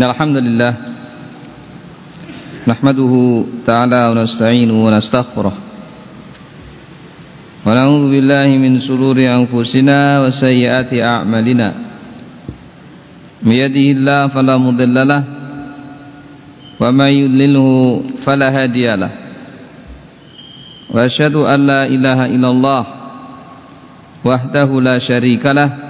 إن الحمد لله نحمده تعالى ونستعينه ونستغفره ونعوذ بالله من شرور أنفسنا وسيئات أعمالنا من يهده الله فلا مضل له ومن يضلله فلا هادي له وأشهد أن لا إله إلا الله وحده لا شريك له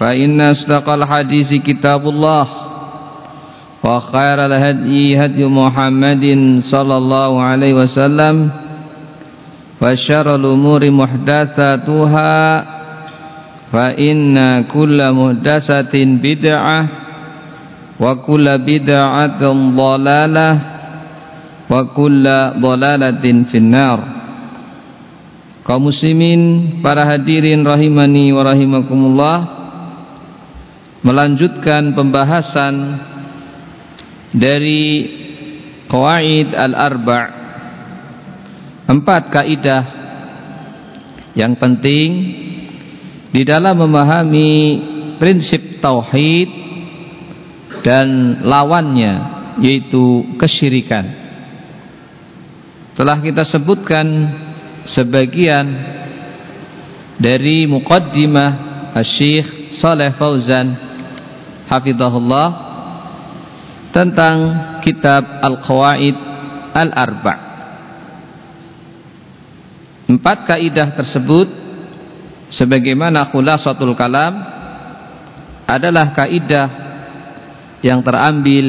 فإن أصدق الحديث كتاب الله وخير الهدي هدي محمد صلى الله عليه وسلم وشر الأمور محدثاتها فإن كل محدثة بدعة وكل بدعة ضلالة وكل ضلالة في النار kaum muslimin para hadirin rahimani wa rahimakumullah melanjutkan pembahasan dari qawaid al-arba' empat kaidah yang penting di dalam memahami prinsip tauhid dan lawannya yaitu kesyirikan. Telah kita sebutkan sebagian dari muqaddimah Syekh Saleh Fauzan hafizahullah tentang kitab Al-Qawaid Al-Arba' Empat kaidah tersebut sebagaimana khulasatul kalam adalah kaidah yang terambil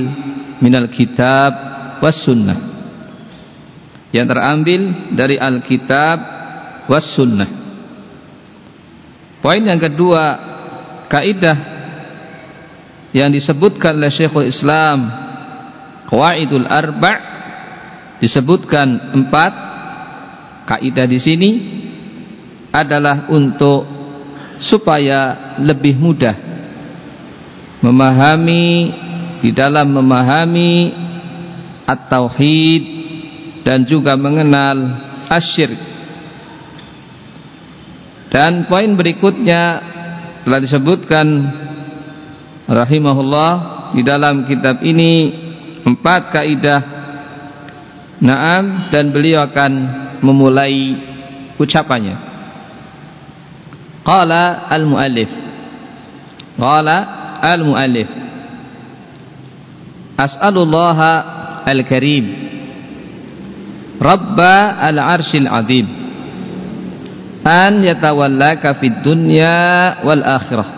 minal kitab was sunnah. Yang terambil dari Alkitab was sunnah. Poin yang kedua kaidah yang disebutkan oleh Syekhul Islam Qawaidul Arba' disebutkan empat. Kaidah di sini adalah untuk supaya lebih mudah memahami di dalam memahami at-tauhid dan juga mengenal asyirk. Dan poin berikutnya telah disebutkan rahimahullah di dalam kitab ini empat kaidah. Naam dan beliau akan memulai ucapannya. Qala al-muallif. Qala al-muallif. As'alullah al-karim. Rabba al-arshil azim. An yatawallaka fid dunya wal akhirah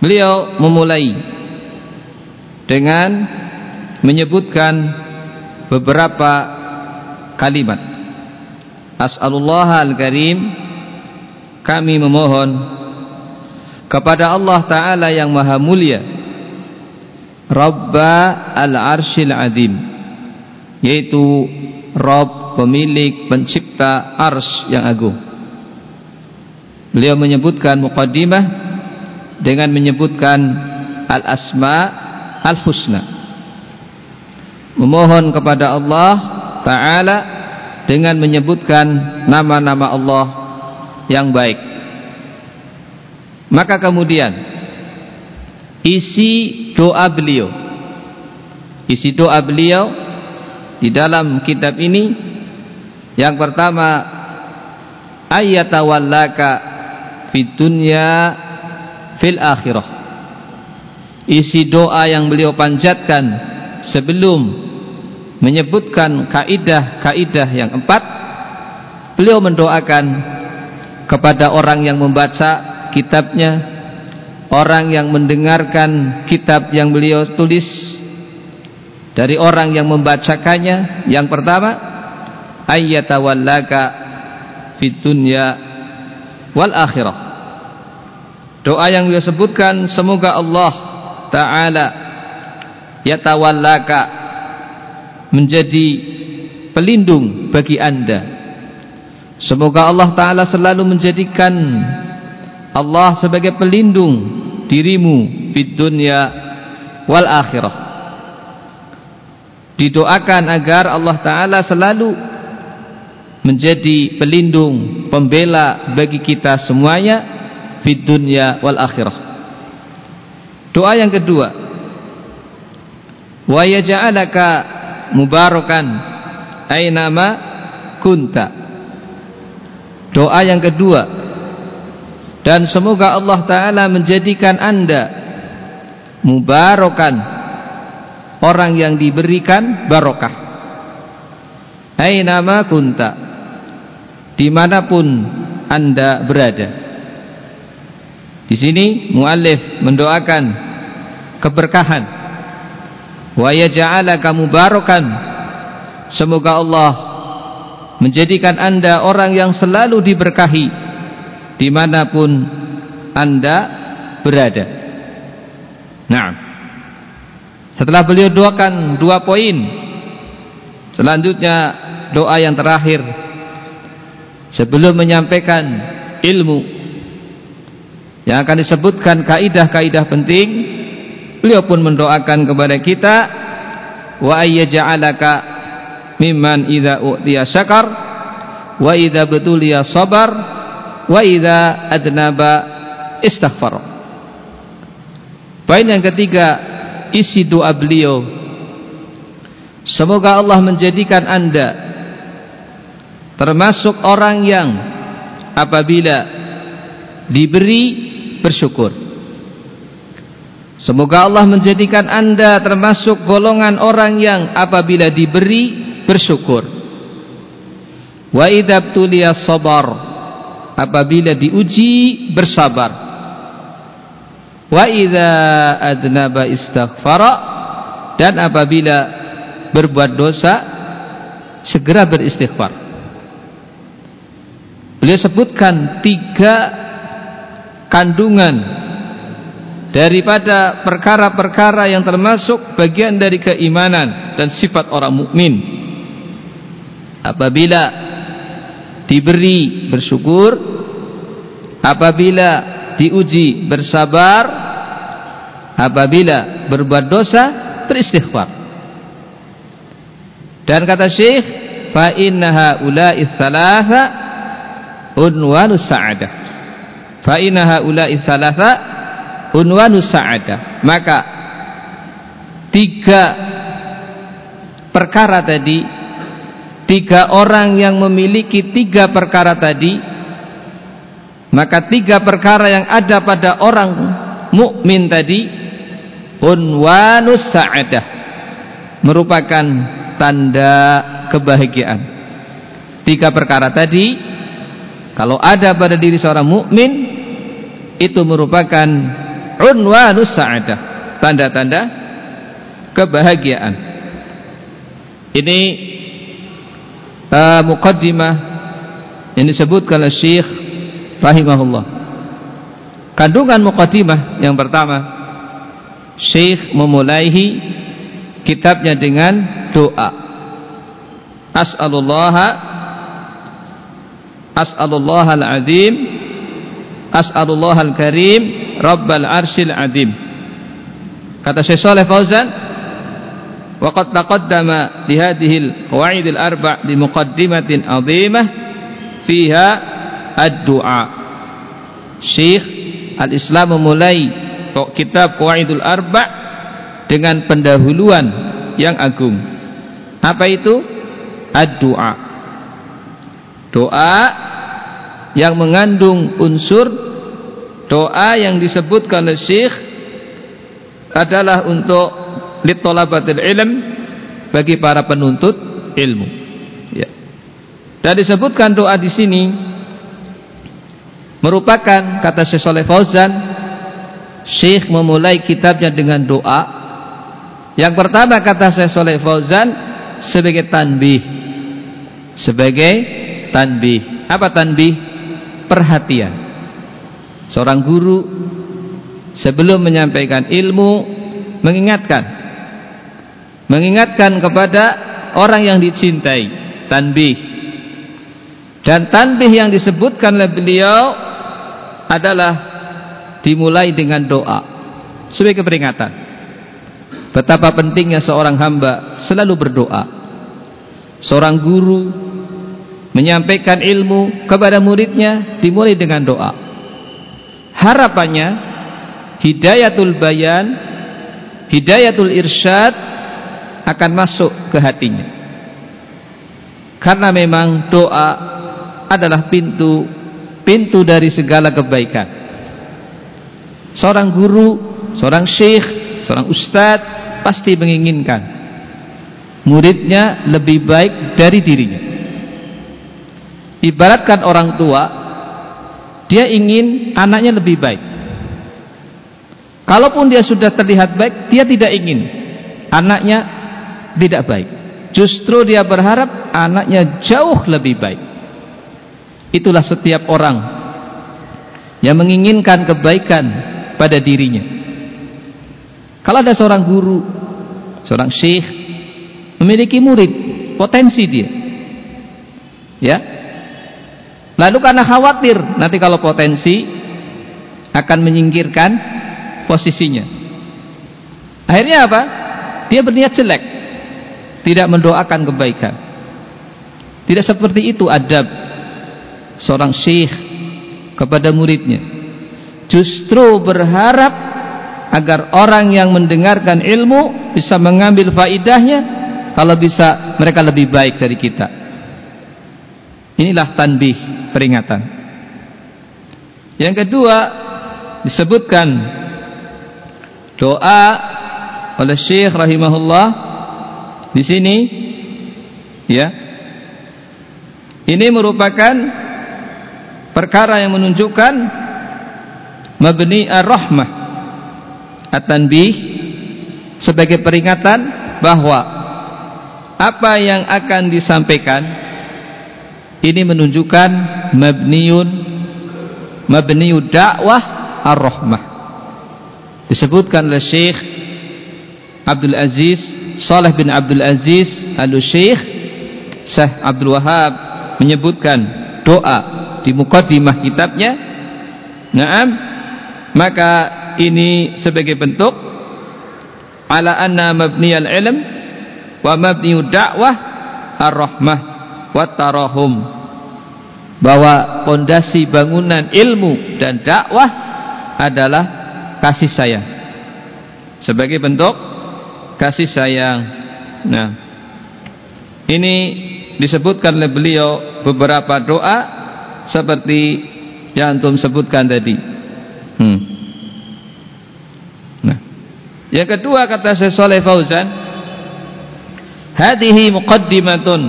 beliau memulai dengan menyebutkan beberapa kalimat. As'alullah al-karim kami memohon kepada Allah Ta'ala yang maha mulia Rabba al-arshil azim yaitu Rabb pemilik pencipta ars yang agung. Beliau menyebutkan muqaddimah dengan menyebutkan al-asma al-husna. Memohon kepada Allah Ta'ala dengan menyebutkan nama-nama Allah yang baik. Maka kemudian isi doa beliau. Isi doa beliau di dalam kitab ini yang pertama ayatawallaka fid dunya fil akhirah. Isi doa yang beliau panjatkan sebelum menyebutkan kaidah-kaidah yang empat beliau mendoakan kepada orang yang membaca kitabnya orang yang mendengarkan kitab yang beliau tulis dari orang yang membacakannya. Yang pertama ayyatawallaka fid dunya wal akhirah doa yang beliau sebutkan semoga Allah taala yatawallaka menjadi pelindung bagi Anda. Semoga Allah taala selalu menjadikan Allah sebagai pelindung dirimu di dunia wal akhirah. Didoakan agar Allah taala selalu menjadi pelindung pembela bagi kita semuanya di dunia wal akhirah. Doa yang kedua. Wa yaj'alaka mubarakan ainama kunta. Doa yang kedua. Dan semoga Allah Ta'ala menjadikan anda mubarakan orang yang diberikan barokah. Nama kunta. Di mana pun anda berada di sini muallif mendoakan keberkahan. Wa yaj'alaka mubarakan. Semoga Allah menjadikan anda orang yang selalu diberkahi di mana pun anda berada. Nah setelah beliau doakan dua poin selanjutnya doa yang terakhir. Sebelum menyampaikan ilmu yang akan disebutkan kaidah-kaidah penting beliau pun mendoakan kepada kita wa ayyaj'alaka mimman idza u'tiya syakar wa idza betuliya sabar wa idza adnaba istaghfar. Poin yang ketiga isi doa beliau Semoga Allah menjadikan Anda termasuk orang yang apabila diberi bersyukur. Semoga Allah menjadikan Anda termasuk golongan orang yang apabila diberi bersyukur. Wa idza sabar apabila diuji bersabar wa idza adnaba istaghfara dan apabila berbuat dosa segera beristighfar beliau sebutkan tiga kandungan daripada perkara-perkara yang termasuk bagian dari keimanan dan sifat orang mukmin. Apabila diberi bersyukur apabila diuji bersabar apabila berbuat dosa beristighfar. Dan kata Syekh fa innaha ulai thalatha unwanus sa'adah fa innaha ulai thalatha unwanus sa'adah maka tiga perkara tadi tiga orang yang memiliki tiga perkara tadi maka tiga perkara yang ada pada orang mukmin tadi unwanus sa'adah merupakan tanda kebahagiaan. Tiga perkara tadi kalau ada pada diri seorang mukmin itu merupakan unwanus sa'adah tanda-tanda kebahagiaan ini uh, muqaddimah yang disebutkan oleh Syekh rahimahullah. Kandungan muqaddimah yang pertama Syekh memulai kitabnya dengan doa. As'alullah As'alullah al-azim As'alullah al-karim Rabbal arshil adim. Kata Syekh Saleh Fauzan Waqad taqaddama bihadihil qawaid al-arba' bimuqaddimatin azimah fiha ad-du'a. Syekh Al-Islam memulai kitab Qawaidul Arba' dengan pendahuluan yang agung. Apa itu? Ad-du'a. Doa yang mengandung unsur doa yang disebutkan oleh Syekh adalah untuk litolabatil ilm bagi para penuntut ilmu. Ya. Dan disebutkan doa di sini merupakan kata Syekh Saleh Fauzan Syekh memulai kitabnya dengan doa. Yang pertama kata Syekh Saleh Fauzan sebagai tanbih. Sebagai tanbih. Apa tanbih? Perhatian. Seorang guru sebelum menyampaikan ilmu mengingatkan mengingatkan kepada orang yang dicintai tanbih. Dan tanbih yang disebutkan oleh beliau adalah dimulai dengan doa sebagai peringatan. Betapa pentingnya seorang hamba selalu berdoa. Seorang guru menyampaikan ilmu kepada muridnya dimulai dengan doa. Harapannya hidayatul bayan hidayatul irsyad akan masuk ke hatinya. Karena memang doa adalah pintu pintu dari segala kebaikan. Seorang guru seorang syekh seorang ustadz pasti menginginkan muridnya lebih baik dari dirinya ibaratkan orang tua dia ingin anaknya lebih baik Kalaupun dia sudah terlihat baik, dia tidak ingin anaknya tidak baik. Justru dia berharap anaknya jauh lebih baik. Itulah setiap orang yang menginginkan kebaikan pada dirinya. Kalau ada seorang guru, seorang syekh memiliki murid, potensi dia. Ya. Lalu karena khawatir nanti kalau potensi akan menyingkirkan posisinya. Akhirnya apa? Dia berniat jelek. Tidak mendoakan kebaikan. Tidak seperti itu adab seorang syekh kepada muridnya. Justru berharap agar orang yang mendengarkan ilmu bisa mengambil faidahnya kalau bisa mereka lebih baik dari kita. Inilah tanbih peringatan. Yang kedua disebutkan doa oleh Syekh rahimahullah di sini ya ini merupakan perkara yang menunjukkan mabni ar-rahmah at-tanbih sebagai peringatan bahwa apa yang akan disampaikan ini menunjukkan mabniun mabniud dakwah ar-rahmah. Disebutkan oleh Syekh Abdul Aziz Saleh bin Abdul Aziz Al-Syekh Syekh Abdul Wahab menyebutkan doa di mukaddimah kitabnya. Naam. Maka ini sebagai bentuk ala anna mabniyal ilm wa mabniyu da'wah ar-rahmah wa tarahum bahwa pondasi bangunan ilmu dan dakwah adalah kasih sayang. Sebagai bentuk kasih sayang. Nah ini disebutkan oleh beliau beberapa doa seperti yang antum sebutkan tadi. Hmm. nah yang kedua kata Syekh Saleh Fauzan hadhihi muqaddimatun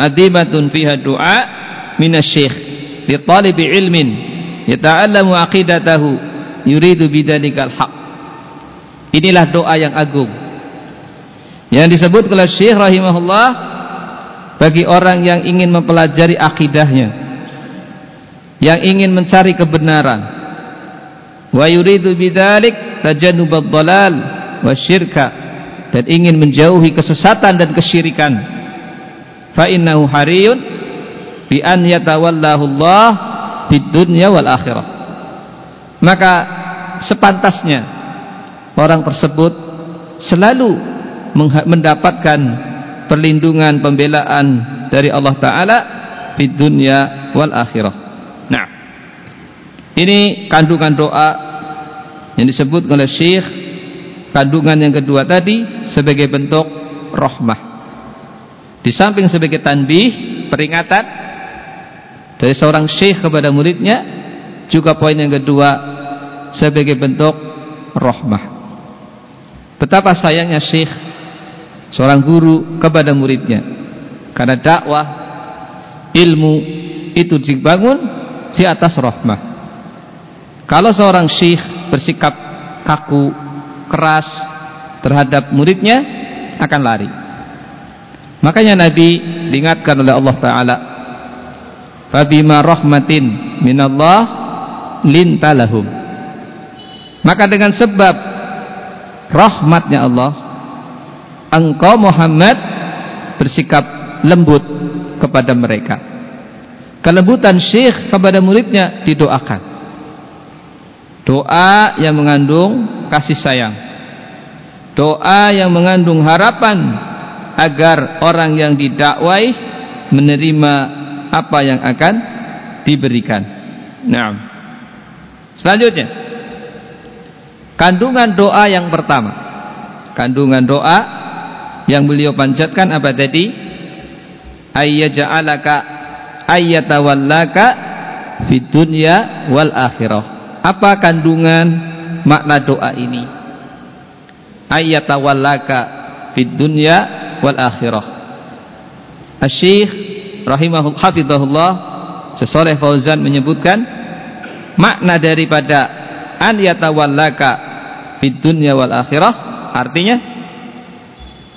adimatun fiha du'a minasy-syekh li talibi ilmin yata'allamu aqidatahu yuridu bidanikal haq. Inilah doa yang agung. Yang disebut oleh Syekh rahimahullah bagi orang yang ingin mempelajari akidahnya yang ingin mencari kebenaran wa yuridu bidalik tajannubad dalal wa syirka dan ingin menjauhi kesesatan dan kesyirikan fa innahu hariyun bi an yatawallahu Allah wal akhirah maka sepantasnya orang tersebut selalu mendapatkan perlindungan pembelaan dari Allah taala di dunia wal akhirah. Nah, ini kandungan doa yang disebut oleh Syekh kandungan yang kedua tadi sebagai bentuk rahmah. Di samping sebagai tanbih, peringatan dari seorang syekh kepada muridnya juga poin yang kedua sebagai bentuk rahmah Betapa sayangnya syekh seorang guru kepada muridnya. Karena dakwah ilmu itu dibangun di atas rahmah. Kalau seorang syekh bersikap kaku, keras terhadap muridnya akan lari. Makanya Nabi diingatkan oleh Allah Taala, "Fabima rahmatin minallah lintalahum." Maka dengan sebab rahmatnya Allah, engkau Muhammad bersikap lembut kepada mereka. Kelembutan syekh kepada muridnya didoakan. Doa yang mengandung kasih sayang. Doa yang mengandung harapan agar orang yang didakwai menerima apa yang akan diberikan. Nah, selanjutnya kandungan doa yang pertama, kandungan doa yang beliau panjatkan apa tadi? Ayyaja'alaka ayyatawallaka fid dunya wal akhirah apa kandungan makna doa ini? Ayyatawallaka fid dunya wal akhirah. Asy-Syaikh rahimahullah hafizahullah Sesoleh Fauzan menyebutkan makna daripada an yatawallaka fid dunya wal akhirah artinya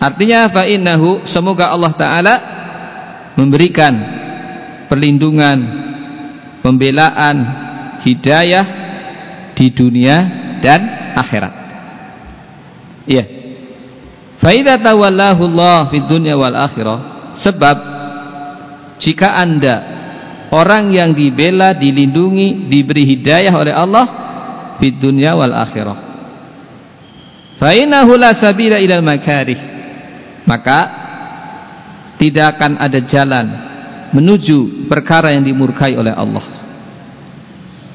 artinya fa innahu semoga Allah taala memberikan perlindungan pembelaan hidayah di dunia dan akhirat. Iya. Fa idza tawallahu Allah fid dunya wal akhirah sebab jika Anda orang yang dibela, dilindungi, diberi hidayah oleh Allah fid dunya wal akhirah. Fa innahu la sabila ilal makarih. Maka tidak akan ada jalan menuju perkara yang dimurkai oleh Allah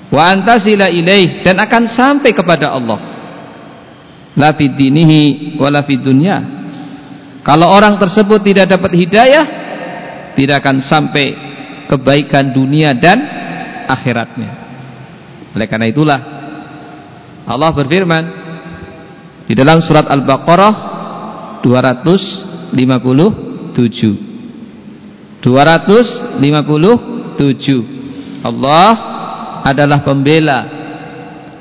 wa antasila ilaih dan akan sampai kepada Allah la fid dinihi wa la fid dunya kalau orang tersebut tidak dapat hidayah tidak akan sampai kebaikan dunia dan akhiratnya. Oleh karena itulah Allah berfirman di dalam surat Al-Baqarah 257 257 Allah adalah pembela,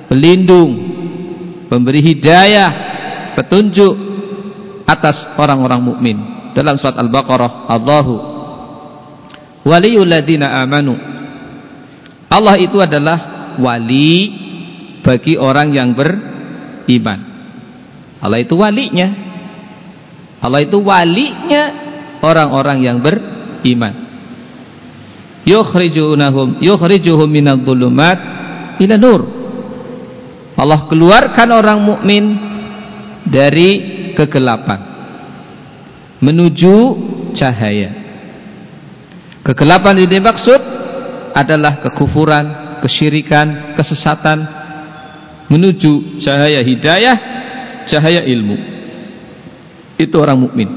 pelindung, pemberi hidayah, petunjuk atas orang-orang mukmin. Dalam surat Al-Baqarah, Allahu waliyul ladina amanu. Allah itu adalah wali bagi orang yang beriman. Allah itu walinya. Allah itu walinya orang-orang yang beriman yukhrijunahum yukhrijuhum minadh dhulumat ila nur Allah keluarkan orang mukmin dari kegelapan menuju cahaya kegelapan yang dimaksud adalah kekufuran kesyirikan kesesatan menuju cahaya hidayah cahaya ilmu. Itu orang mukmin.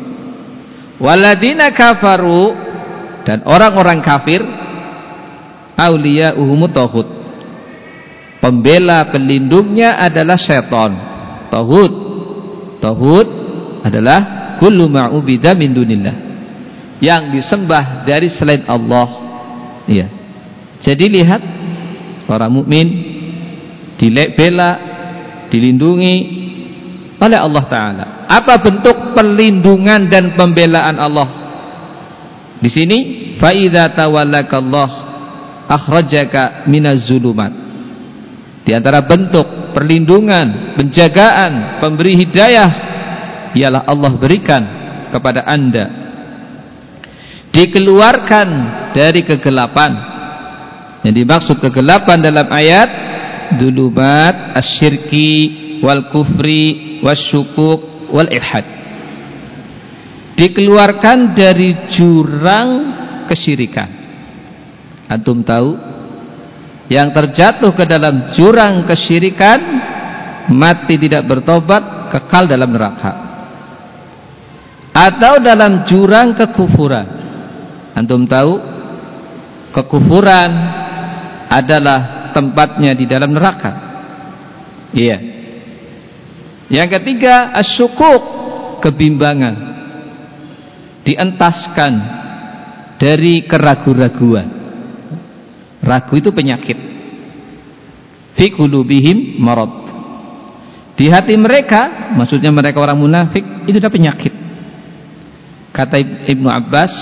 Waladina kafaru dan orang-orang kafir aulia uhumut tohut pembela pelindungnya adalah seton tohut tohut adalah kullu ma'ubida min dunillah yang disembah dari selain Allah. Iya. Jadi lihat orang mukmin dibela dilindungi oleh Allah Ta'ala. Apa bentuk perlindungan dan pembelaan Allah? Di sini fa idza tawallakallah akhrajaka minaz zulumat. Di antara bentuk perlindungan penjagaan pemberi hidayah ialah Allah berikan kepada anda dikeluarkan dari kegelapan. Yang dimaksud kegelapan dalam ayat dulubat asyirki wal kufri wasyukuk wal irhad dikeluarkan dari jurang kesyirikan. Antum tahu? Yang terjatuh ke dalam jurang kesyirikan mati tidak bertobat kekal dalam neraka. Atau dalam jurang kekufuran antum tahu kekufuran adalah tempatnya di dalam neraka iya Yang ketiga, asyukuk, kebimbangan. Dientaskan dari keraguan-raguan. Ragu itu penyakit. Fi qulubihim marad. Di hati mereka, maksudnya mereka orang munafik, itu ada penyakit. Kata Ibnu Abbas,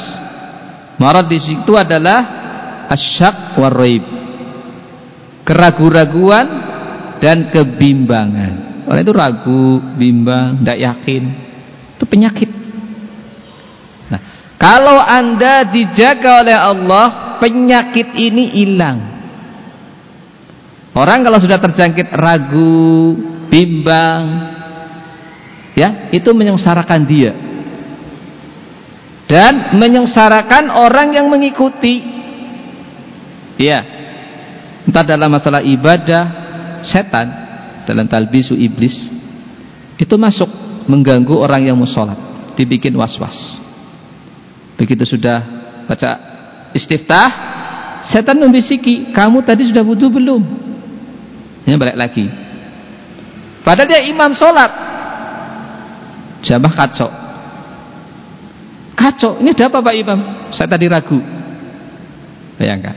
marad di situ adalah asyak waraib. Keraguan-raguan dan kebimbangan. Orang itu ragu, bimbang, tidak yakin. Itu penyakit. Nah, kalau Anda dijaga oleh Allah, penyakit ini hilang. Orang kalau sudah terjangkit ragu, bimbang, ya, itu menyengsarakan dia. Dan menyengsarakan orang yang mengikuti. Ya. Entah dalam masalah ibadah, setan dalam talbisu iblis itu masuk mengganggu orang yang musolat dibikin was-was. Begitu sudah baca istiftah setan membisiki kamu tadi sudah wudhu belum? Ini balik lagi. Padahal dia imam sholat. Jamaah kacau kacau. Ini ada apa Pak Imam? Saya tadi ragu. Bayangkan.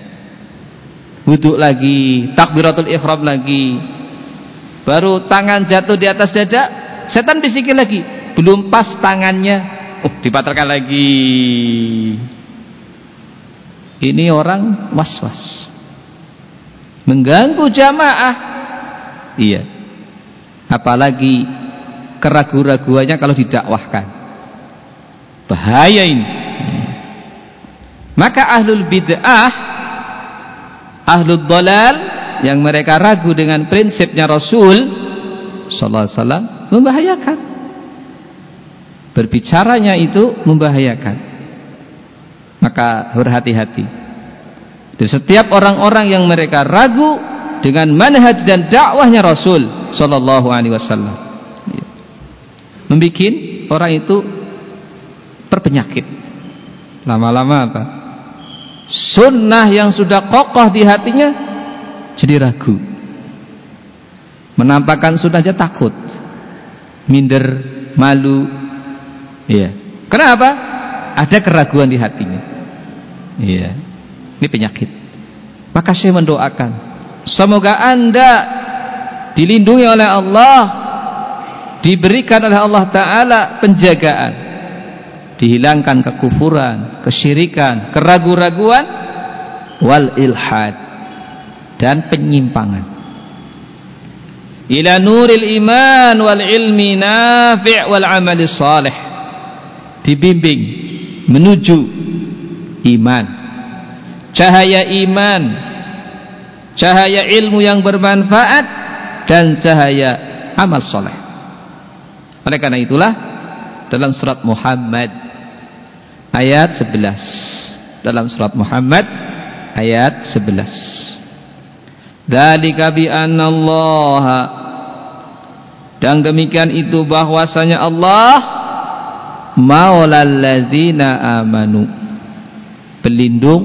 Wudhu lagi takbiratul ikhram lagi. Baru tangan jatuh di atas dada setan bisikin lagi. Belum pas tangannya. Oh dibatalkan lagi. Ini orang was-was. Mengganggu jamaah. Iya. Apalagi keraguan-raguannya kalau didakwahkan bahaya ini maka ahlul bid'ah ahlul dalal yang mereka ragu dengan prinsipnya Rasul sallallahu alaihi wasallam membahayakan. Berbicaranya itu membahayakan. Maka berhati-hati. Di setiap orang-orang yang mereka ragu dengan manhaj dan dakwahnya Rasul sallallahu alaihi wasallam. Ya. Membikin orang itu berpenyakit. Lama-lama apa? Sunnah yang sudah kokoh di hatinya jadi ragu. Menampakkan sudah aja takut. Minder malu. Iya. Kenapa? Ada keraguan di hatinya. Iya. Ini penyakit. Maka saya mendoakan semoga anda dilindungi oleh Allah diberikan oleh Allah Ta'ala penjagaan dihilangkan kekufuran kesyirikan keraguan-raguan wal ilhad dan penyimpangan. Ila nuril iman wal ilmi nafi' wal amali salih. Dibimbing menuju iman. Cahaya iman cahaya ilmu yang bermanfaat dan cahaya amal soleh oleh karena itulah dalam surat Muhammad ayat 11 dalam surat Muhammad ayat 11 Dzalika bi Allah dan demikian itu bahwasanya Allah maulal ladzina amanu. Pelindung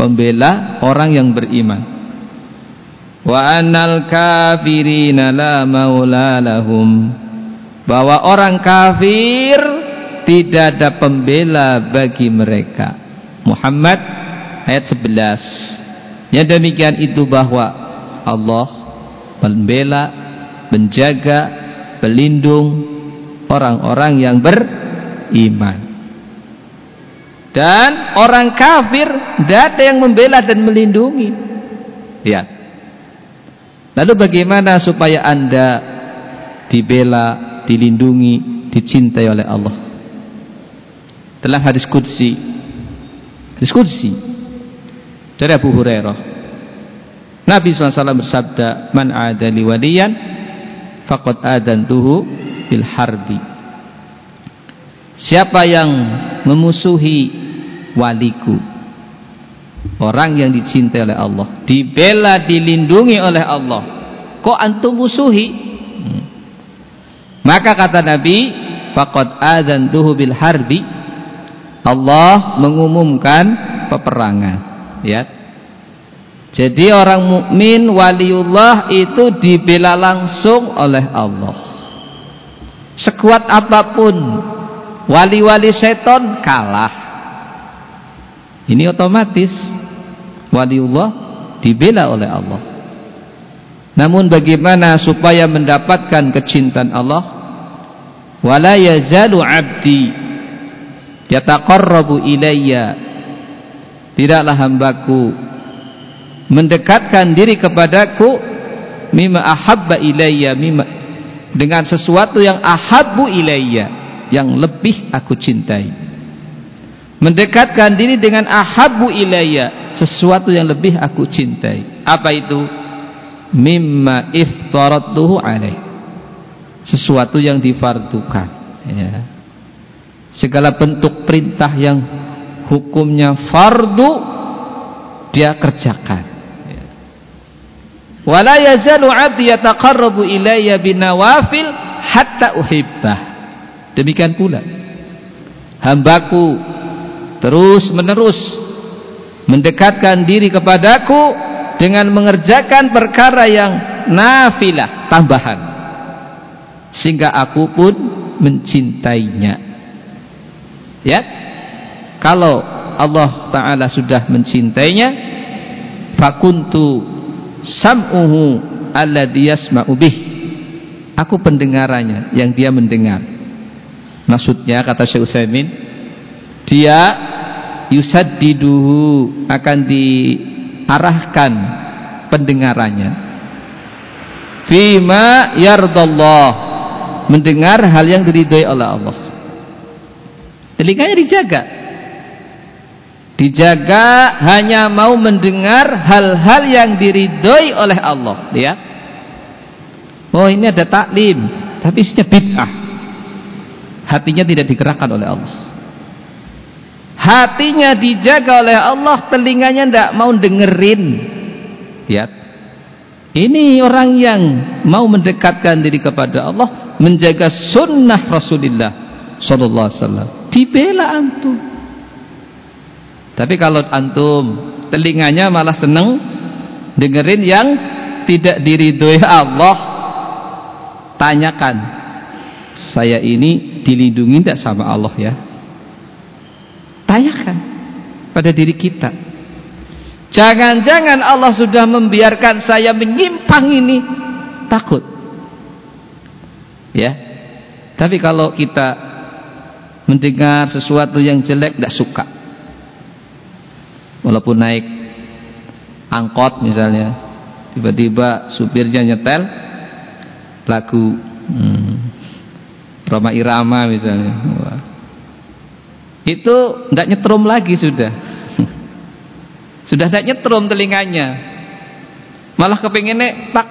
pembela orang yang beriman. Wa annal kafirina la maula lahum. Bahwa orang kafir tidak ada pembela bagi mereka Muhammad ayat 11 yang demikian itu bahwa Allah membela, menjaga, pelindung orang-orang yang beriman. Dan orang kafir tidak ada yang membela dan melindungi. Ya. Lalu bagaimana supaya Anda dibela, dilindungi, dicintai oleh Allah? Dalam hadis qudsi. Hadis qudsi dari Abu Hurairah Nabi SAW bersabda, "Man adali waliyan faqad adantuhu bil harbi." Siapa yang memusuhi waliku, orang yang dicintai oleh Allah, dibela, dilindungi oleh Allah, kok antum musuhi? Hmm. Maka kata Nabi, faqad adantuhu bil harbi. Allah mengumumkan peperangan. Ya, jadi orang mukmin waliullah itu dibela langsung oleh Allah. Sekuat apa pun wali-wali seton kalah. Ini otomatis waliullah dibela oleh Allah. Namun bagaimana supaya mendapatkan kecintaan Allah? Wala yazalu 'abdi yataqarrabu ilayya. Tidaklah hambaku mendekatkan diri kepadaku mimma ahabba ilayya mimma dengan sesuatu yang ahabbu ilayya yang lebih aku cintai. Mendekatkan diri dengan ahabbu ilayya sesuatu yang lebih aku cintai. Apa itu? Mimma iftaratuhu alaih. Sesuatu yang difardukan. Ya. Segala bentuk perintah yang hukumnya fardu dia kerjakan. Ya. wala yazalu 'abdi yataqarrabu ilayya binawafil hatta uhibbah. Demikian pula hambaku terus menerus mendekatkan diri kepadaku dengan mengerjakan perkara yang nafilah tambahan. Sehingga aku pun mencintainya ya? Kalau Allah Ta'ala sudah mencintainya fakuntu sam'uhu alladhi yasma'u bih. Aku pendengarannya yang dia mendengar. Maksudnya kata Syekh Utsaimin dia yusaddiduhu akan di arahkan pendengarannya. Fima yardallah mendengar hal yang diridhoi oleh Allah telinganya dijaga. Dijaga hanya mau mendengar hal-hal yang diridhoi oleh Allah lihat oh ini ada taklim tapi isinya bid'ah. Hatinya tidak digerakkan oleh Allah. Hatinya dijaga oleh Allah telinganya tidak mau dengerin. Lihat ini orang yang mau mendekatkan diri kepada Allah menjaga sunnah Rasulullah Sallallahu Alaihi Wasallam dibela antum tapi kalau antum telinganya malah seneng dengerin yang tidak diridhoi Allah tanyakan saya ini dilindungi tidak sama Allah ya Tanyakan pada diri kita. Jangan-jangan Allah sudah membiarkan saya menyimpang ini takut. Ya. Tapi kalau kita mendengar sesuatu yang jelek tidak suka. Walaupun naik angkot misalnya, tiba-tiba supirnya nyetel lagu hmm, Roma Irama misalnya. Wah. Itu tidak nyetrum lagi sudah. Sudah tidak nyetrum telinganya. Malah kepengennya tak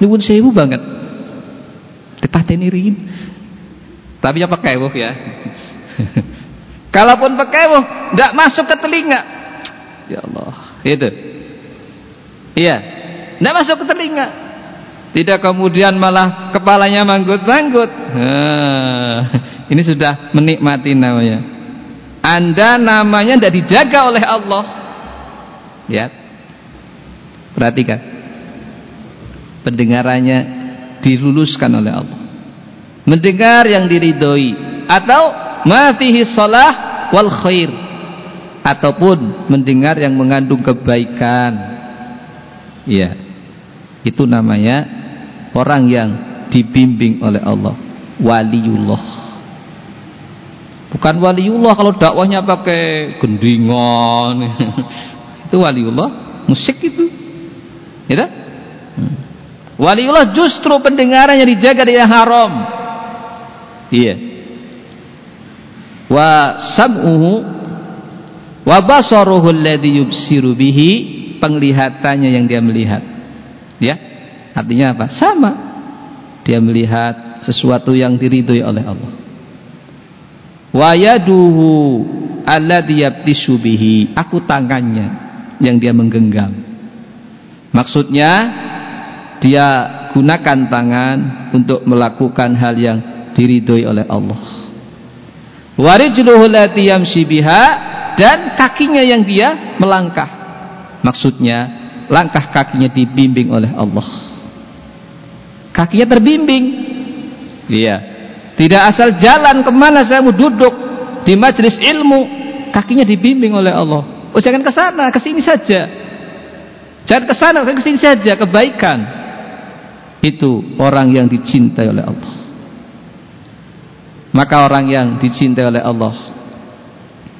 nyuwun sewu banget. Rin. Tapi ya pakai wuh ya kalaupun pakai tidak masuk ke telinga ya Allah itu iya tidak masuk ke telinga tidak kemudian malah kepalanya manggut-manggut nah, ini sudah menikmati namanya anda namanya tidak dijaga oleh Allah. Ya. Perhatikan. Pendengarannya diluluskan oleh Allah. Mendengar yang diridhoi atau ma fihi salah wal khair. Ataupun mendengar yang mengandung kebaikan. Ya. Itu namanya orang yang dibimbing oleh Allah, waliullah. Bukan waliullah kalau dakwahnya pakai gendingan. Itu waliullah. Musik itu. Ya hmm. waliullah justru pendengarannya dijaga dari yang haram. Iya wa sam'uhu wa basaruhu alladhi yubsiru bihi penglihatannya yang dia melihat. Ya artinya apa? Sama. Dia melihat sesuatu yang diridhoi oleh Allah. Wa yaduhu alladhi yabtishu bihi aku tangannya yang dia menggenggam. Maksudnya dia gunakan tangan untuk melakukan hal yang diridhoi oleh Allah warijluhu allati yamshi biha dan kakinya yang dia melangkah. Maksudnya langkah kakinya dibimbing oleh Allah. Kakinya terbimbing. Iya. Tidak asal jalan ke mana saya mau duduk? Di majelis ilmu kakinya dibimbing oleh Allah. Oh jangan ke sana ke sini saja. Jangan ke sana ke sini saja kebaikan. Itu orang yang dicintai oleh Allah maka orang yang dicintai oleh Allah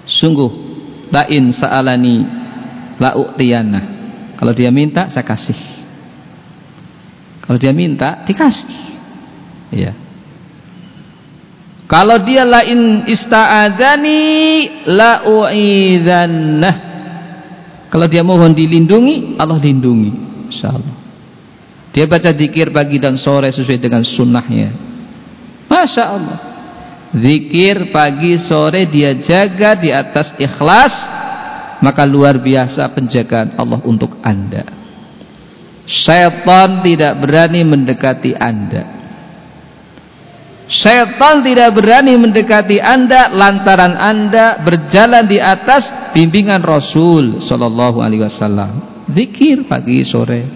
sungguh lain sa'alani la'u'tiyana kalau dia minta saya kasih. Kalau dia minta dikasih. Ya kalau dia lain ista'adani la'u'idhannah kalau dia mohon dilindungi Allah lindungi insyaallah. Dia baca zikir pagi dan sore sesuai dengan sunnahnya. Masya Allah zikir pagi sore dia jaga di atas ikhlas maka luar biasa penjagaan Allah untuk anda syaitan tidak berani mendekati anda Syaitan tidak berani mendekati anda lantaran anda berjalan di atas bimbingan Rasul Shallallahu Alaihi Wasallam. Zikir pagi sore,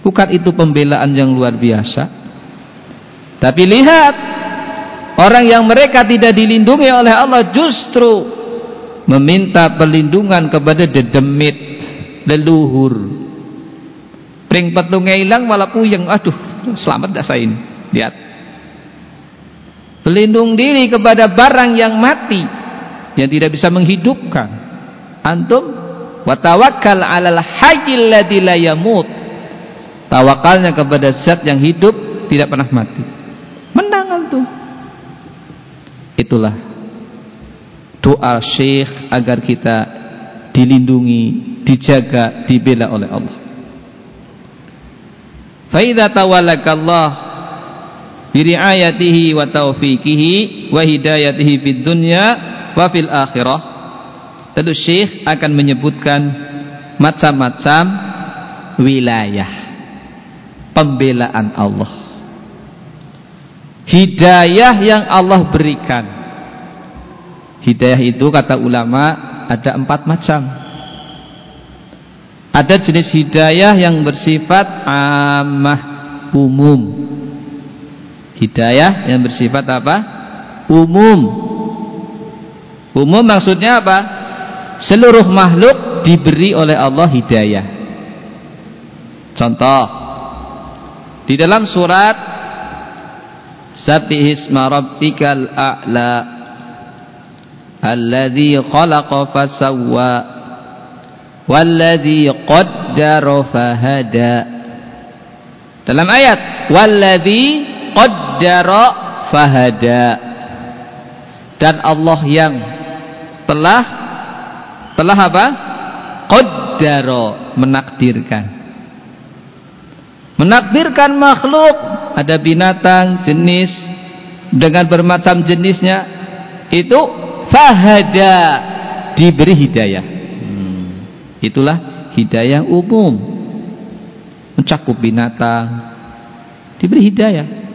bukan itu pembelaan yang luar biasa. Tapi lihat orang yang mereka tidak dilindungi oleh Allah justru meminta perlindungan kepada dedemit, leluhur. Pring petungnya hilang malah puyeng. Aduh, selamat dah saya ini. Lihat Berlindung diri kepada barang yang mati yang tidak bisa menghidupkan. Antum watawakkal 'alal hayyil ladzi la yamut. Tawakalnya kepada zat yang hidup tidak pernah mati. Itulah doa Syekh agar kita dilindungi, dijaga, dibela oleh Allah. Fa idza tawallaka biriayatihi wa taufiqihi wa hidayatihi fid dunya wa fil akhirah tentu Syekh akan menyebutkan macam-macam wilayah pembelaan Allah hidayah yang Allah berikan hidayah itu kata ulama ada empat macam ada jenis hidayah yang bersifat amah umum Hidayah yang bersifat apa? Umum. Umum maksudnya apa? Seluruh makhluk diberi oleh Allah hidayah. Contoh di dalam surat Sabbihisma rabbikal a'la alladzi khalaqa fasawwa walladzi qaddara fahada dalam ayat walladzi qaddara fahada dan Allah yang telah telah apa? qaddara menakdirkan. Menakdirkan makhluk ada binatang jenis dengan bermacam jenisnya itu fahada diberi hidayah. Hmm. itulah hidayah umum. Mencakup binatang diberi hidayah.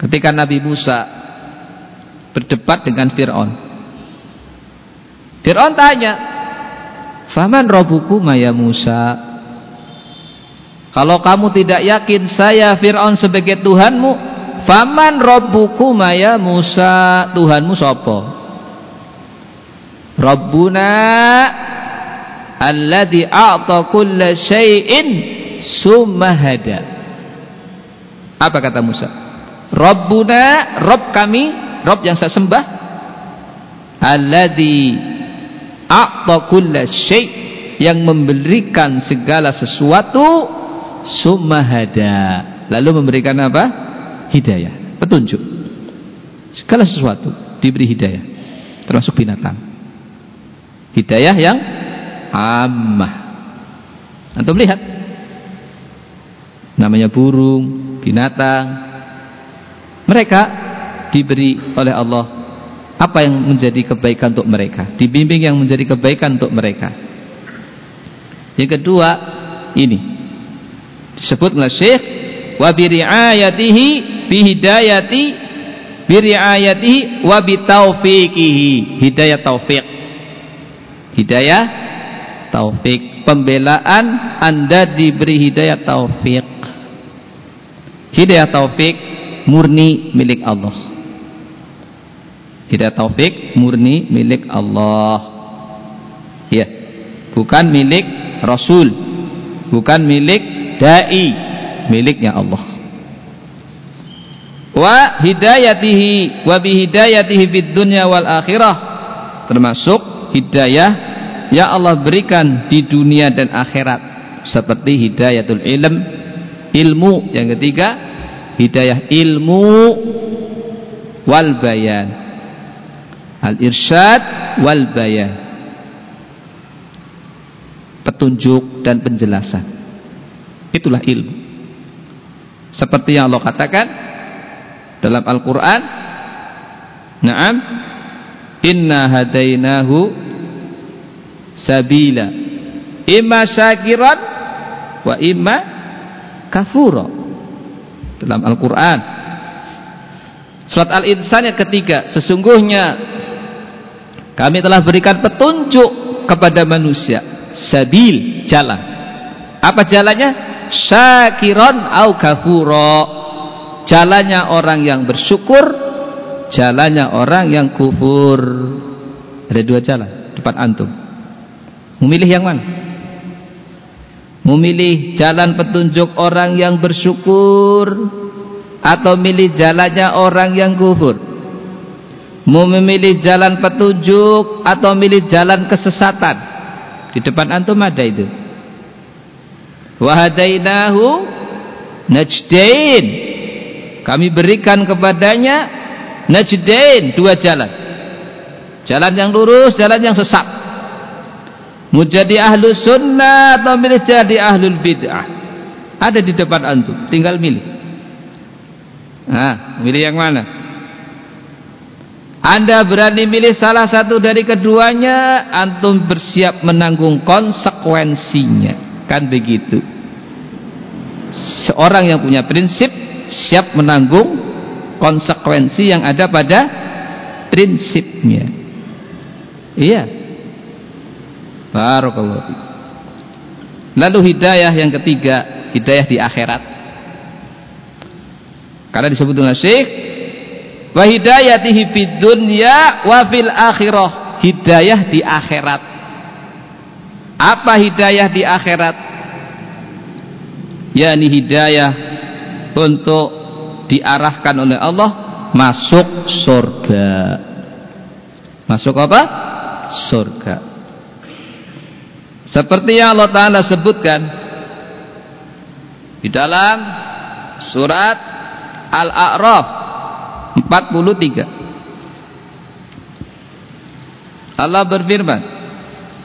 Ketika Nabi Musa berdebat dengan Fir'aun Fir'aun tanya Faman robuku maya Musa kalau kamu tidak yakin saya Fir'aun sebagai Tuhanmu Faman robuku maya Musa. Tuhanmu sopo Rabbuna Alladhi a'ta kulla syai'in Sumahada Apa kata Musa? Rabbuna Rabb kami Rabb yang saya sembah alladzi a'ta kulla syai' yang memberikan segala sesuatu sumahada lalu memberikan apa? Hidayah. Petunjuk. Segala sesuatu diberi hidayah. Termasuk binatang. Hidayah yang ammah. Antum lihat. Namanya burung binatang. Mereka diberi oleh Allah apa yang menjadi kebaikan untuk mereka. Dibimbing yang menjadi kebaikan untuk mereka. Yang kedua ini disebut oleh Syekh wa bi riayatihi bi hidayati bi riayatihi wa bi taufiqihi. Hidayah taufik hidayah taufik pembelaan Anda diberi hidayah taufik hidayah taufik murni milik Allah. Hidayah taufik murni milik Allah. Ya. Bukan milik Rasul. Bukan milik dai miliknya Allah. Wa hidayatihi wa bihidayatihi fid dunya wal akhirah. Termasuk hidayah yang Allah berikan di dunia dan akhirat. Seperti hidayatul ilm ilmu yang ketiga hidayah ilmu wal bayan. Al irsyad wal bayan. Petunjuk dan penjelasan itulah ilmu. Seperti yang Allah katakan dalam Al-Quran Naam Inna hadainahu Sabila Imma syakiran Wa imma kafura. Dalam Al-Quran. Surat Al-Insan yang ketiga Sesungguhnya Kami telah berikan petunjuk Kepada manusia Sabil, jalan. Apa jalannya? Syakiran au kafura. Jalannya orang yang bersyukur jalannya orang yang kufur. Ada dua jalan depan antum. Memilih yang mana? Memilih jalan petunjuk orang yang bersyukur atau milih jalannya orang yang kufur? Mau memilih jalan petunjuk atau milih jalan kesesatan? Di depan antum ada itu wahadainahu najdain kami berikan kepadanya najdain dua jalan. Jalan yang lurus jalan yang sesat. Mau jadi ahlu sunnah atau milih jadi ahlul bid'ah? Ada di depan antum tinggal milih. Nah milih yang mana? Anda berani milih salah satu dari keduanya antum bersiap menanggung konsekuensinya kan begitu. Seorang yang punya prinsip siap menanggung konsekuensi yang ada pada prinsipnya. Iya. Barakallahu lalu hidayah yang ketiga hidayah di akhirat. Karena disebut dengan syekh wa hidayatihi fid dunya wa fil akhirah. Hidayah di akhirat apa hidayah di akhirat? Yakni hidayah untuk diarahkan oleh Allah masuk surga. Masuk apa? surga. Seperti yang Allah Ta'ala sebutkan di dalam surat Al-A'raf 43 Allah berfirman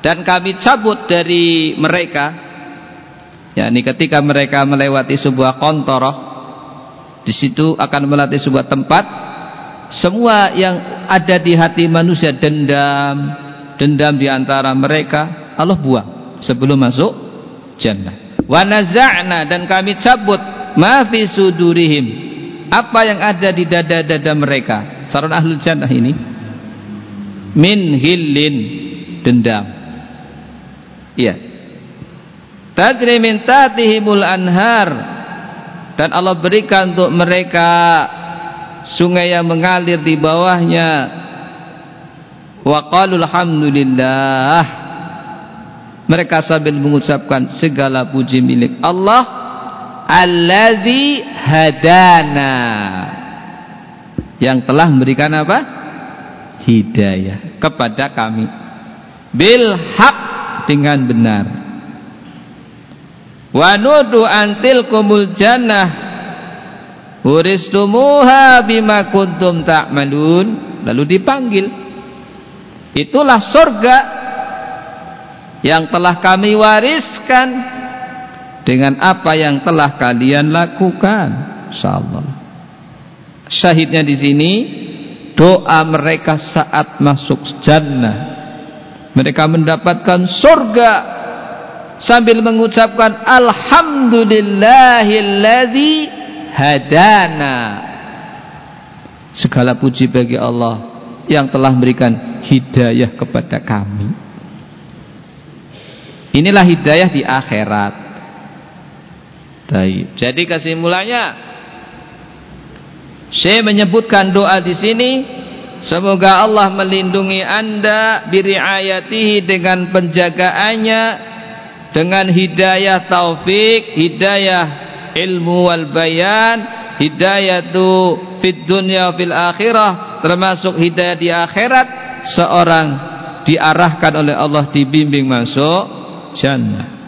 dan kami cabut dari mereka yakni ketika mereka melewati sebuah kontoroh di situ akan melatih sebuah tempat semua yang ada di hati manusia dendam dendam di antara mereka Allah buang sebelum masuk jannah. Wa naza'na dan kami cabut ma fi sudurihim apa yang ada di dada-dada mereka. Saran ahlul jannah ini min hillin dendam iya. Tajri min tatihimul anhar. Dan Allah berikan untuk mereka sungai yang mengalir di bawahnya. Wa qalu alhamdulillah mereka sambil mengucapkan segala puji milik Allah. Allazi hadana. Yang telah memberikan apa? Hidayah kepada kami. Bil haq dengan benar wa nudu antil kumul jannah uristumuha bima kuntum ta'malun lalu dipanggil Itulah surga yang telah kami wariskan dengan apa yang telah kalian lakukan. Insyaallah. Syahidnya di sini doa mereka saat masuk jannah. Mereka mendapatkan surga sambil mengucapkan alhamdulillahilladzi hadana. Segala puji bagi Allah yang telah memberikan hidayah kepada kami. Inilah hidayah di akhirat. Baik. Jadi kesimpulannya saya menyebutkan doa di sini semoga Allah melindungi Anda biriayatihi dengan penjagaannya dengan hidayah taufik, hidayah ilmu wal bayan, hidayah tu fid dunya fil akhirah termasuk hidayah di akhirat seorang diarahkan oleh Allah dibimbing masuk jannah.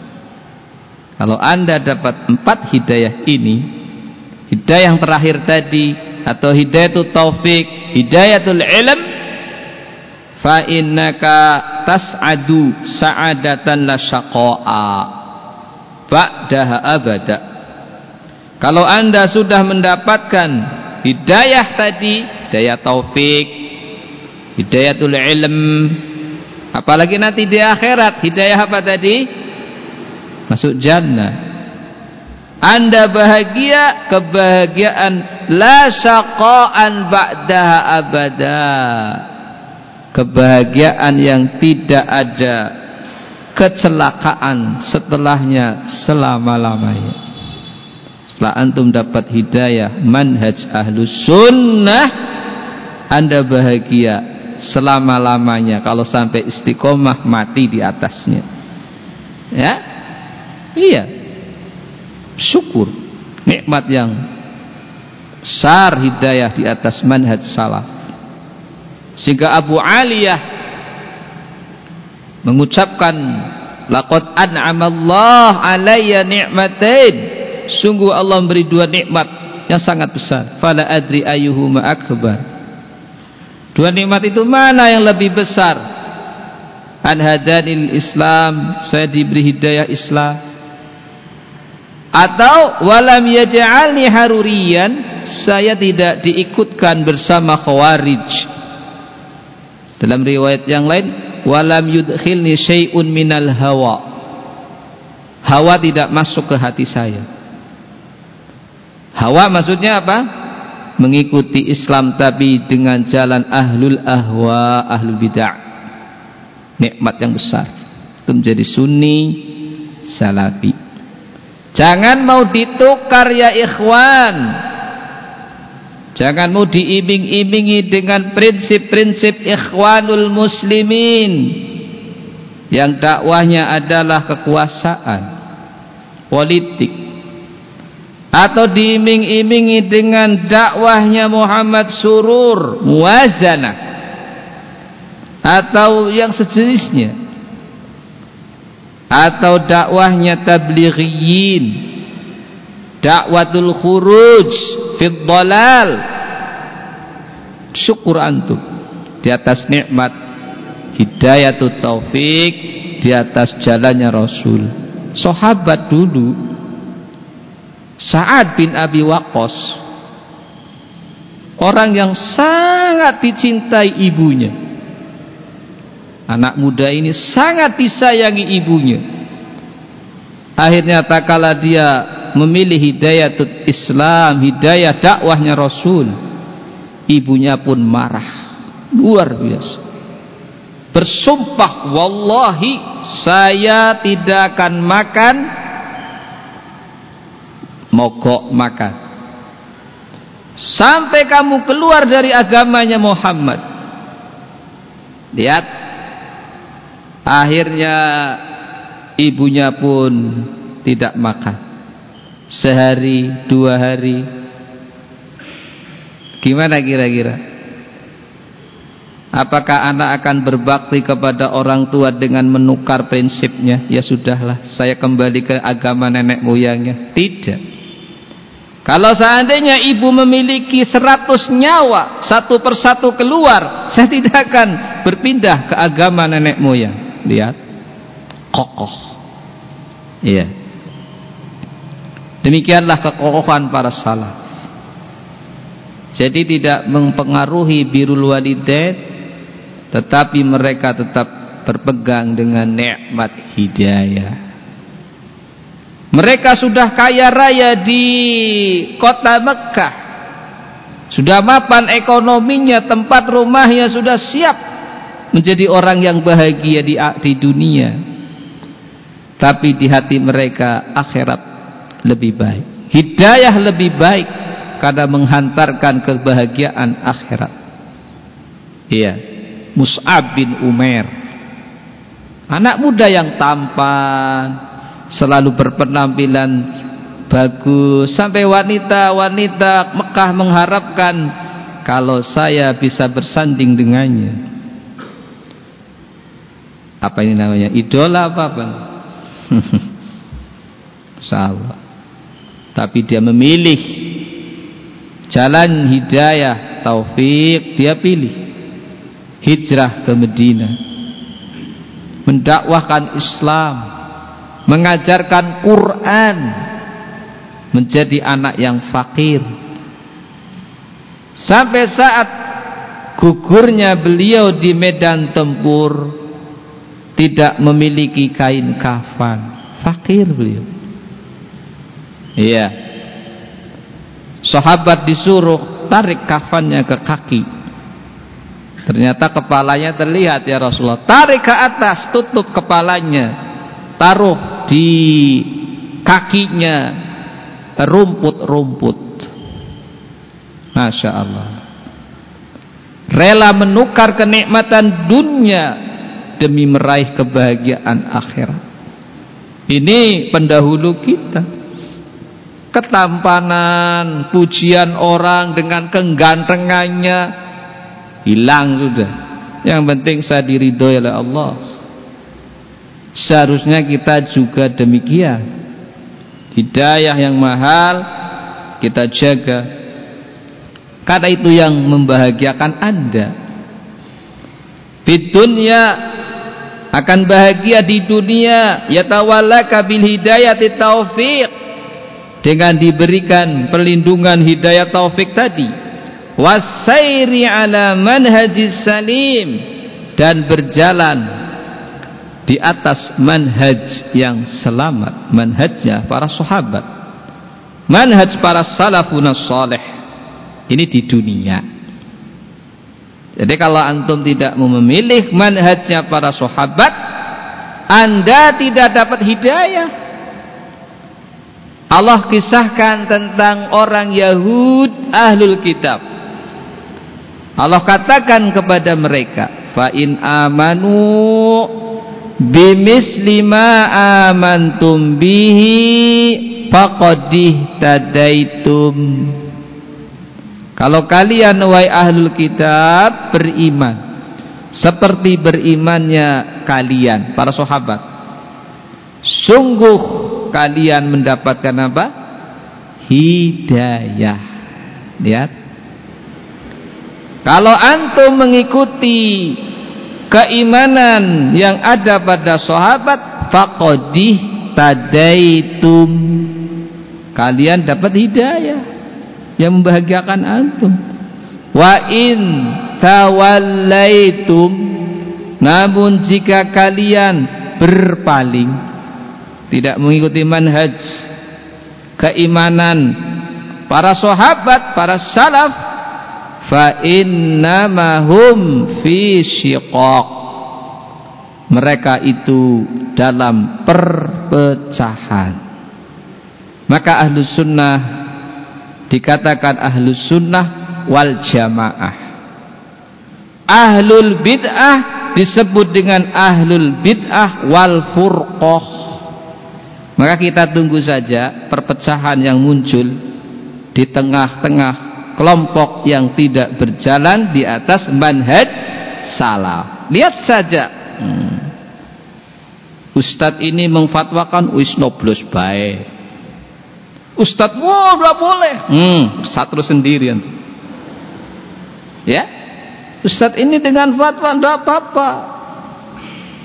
Kalau anda dapat empat hidayah ini hidayah yang terakhir tadi atau hidayatul taufik hidayatul ilm fa innaka tas'adu sa'adatan la syaqa'a ba'daha abada. Kalau anda sudah mendapatkan hidayah tadi hidayah taufik hidayatul ilm apalagi nanti di akhirat hidayah apa tadi? Masuk jannah anda bahagia kebahagiaan la syaqaan ba'daha abada kebahagiaan yang tidak ada kecelakaan setelahnya selama-lamanya setelah antum dapat hidayah manhaj ahlus sunnah anda bahagia selama-lamanya kalau sampai istiqomah mati di atasnya. Ya? Iya. Syukur nikmat yang besar hidayah di atas manhaj salaf. Sehingga Abu Aliyah mengucapkan laqad an'amallah alayya ni'matain. Sungguh Allah memberi dua nikmat yang sangat besar. Fala adri ayyuhuma akbar. Dua nikmat itu mana yang lebih besar? An hadanil Islam, saya diberi hidayah Islam. Atau walam yaj'alni haruriyan, saya tidak diikutkan bersama khawarij. Dalam riwayat yang lain, walam yudkhilni syai'un minal hawa. Hawa tidak masuk ke hati saya. Hawa maksudnya apa? mengikuti Islam tapi dengan jalan ahlul ahwa ahlul bid'ah nikmat yang besar itu menjadi sunni salafi jangan mau ditukar ya ikhwan. Jangan mau diiming-imingi dengan prinsip-prinsip ikhwanul muslimin. Yang dakwahnya adalah kekuasaan politik. Atau diiming-imingi dengan dakwahnya Muhammad Surur muazana. Atau yang sejenisnya atau dakwahnya tablighiyin. Dakwatul khuruj fid dalal. Syukur antum. Di atas nikmat. Hidayatut taufik di atas jalannya Rasul. Sahabat dulu. Sa'ad bin Abi Waqqas. Orang yang sangat dicintai ibunya anak muda ini sangat disayangi ibunya. Akhirnya tak kala dia memilih hidayah Islam hidayah dakwahnya Rasul ibunya pun marah. Luar biasa. Bersumpah wallahi saya tidak akan makan mogok makan. Sampai kamu keluar dari agamanya Muhammad. Lihat akhirnya ibunya pun tidak makan sehari dua hari gimana kira-kira Apakah anak akan berbakti kepada orang tua dengan menukar prinsipnya? Ya sudahlah, saya kembali ke agama nenek moyangnya. Tidak. Kalau seandainya ibu memiliki seratus nyawa satu persatu keluar, saya tidak akan berpindah ke agama nenek moyang. Lihat, kokoh. Iya. Demikianlah kekokohan para salaf. jadi tidak mempengaruhi birul walidain tetapi mereka tetap berpegang dengan nikmat hidayah mereka sudah kaya raya di kota Mekah sudah mapan ekonominya tempat rumahnya sudah siap menjadi orang yang bahagia di, di dunia tapi di hati mereka akhirat lebih baik. Hidayah lebih baik karena menghantarkan kebahagiaan akhirat. Iya Mus'ab bin Umair. Anak muda yang tampan selalu berpenampilan bagus sampai wanita-wanita Mekah mengharapkan kalau saya bisa bersanding dengannya apa ini namanya? Idola apa apa? Salah tapi dia memilih jalan hidayah taufik dia pilih hijrah ke Medina. Mendakwahkan Islam mengajarkan Quran menjadi anak yang fakir. Sampai saat gugurnya beliau di medan tempur tidak memiliki kain kafan. Fakir beliau. Iya. Sahabat disuruh tarik kafannya ke kaki. Ternyata kepalanya terlihat ya Rasulullah. Tarik ke atas tutup kepalanya. Taruh di kakinya. Rumput-rumput. Masya Allah. Rela menukar kenikmatan dunia demi meraih kebahagiaan akhirat. Ini pendahulu kita. Ketampanan, pujian orang dengan kegantengannya hilang sudah. Yang penting saya diridhoi oleh Allah. Seharusnya kita juga demikian. Hidayah yang mahal kita jaga. Karena itu yang membahagiakan Anda. Di dunia akan bahagia di dunia. Yatawallaka bil hidayati taufik dengan diberikan perlindungan hidayah taufik tadi. Wasairi ala manhajis salim. Dan berjalan di atas manhaj yang selamat. Manhajnya para sahabat. Manhaj para salafun salih. Ini di dunia jadi kalau antum tidak memilih manhajnya para sahabat, Anda tidak dapat hidayah. Allah kisahkan tentang orang Yahud ahlul kitab. Allah katakan kepada mereka, fa in amanu bimisli ma amantum bihi faqad tadaitum kalau kalian wahai ahlul kitab beriman seperti berimannya kalian para sahabat. Sungguh kalian mendapatkan apa? Hidayah. Lihat. Kalau antum mengikuti keimanan yang ada pada sahabat faqadih tadaitum kalian dapat hidayah yang membahagiakan antum. Wa in tawallaitum namun jika kalian berpaling tidak mengikuti manhaj keimanan para sahabat para salaf fa innamahum fi syiqaq. Mereka itu dalam perpecahan. Maka ahlu sunnah dikatakan ahlus sunnah wal jamaah. Ahlul bid'ah disebut dengan ahlul bid'ah wal furqah maka kita tunggu saja perpecahan yang muncul di tengah-tengah kelompok yang tidak berjalan di atas manhaj salah lihat saja. Hmm. Ustadz ini mengfatwakan wis noblos baik Ustadz, wah nggak boleh. Hmm, satu sendirian. Ya, Ustadz ini dengan fatwa tidak apa-apa.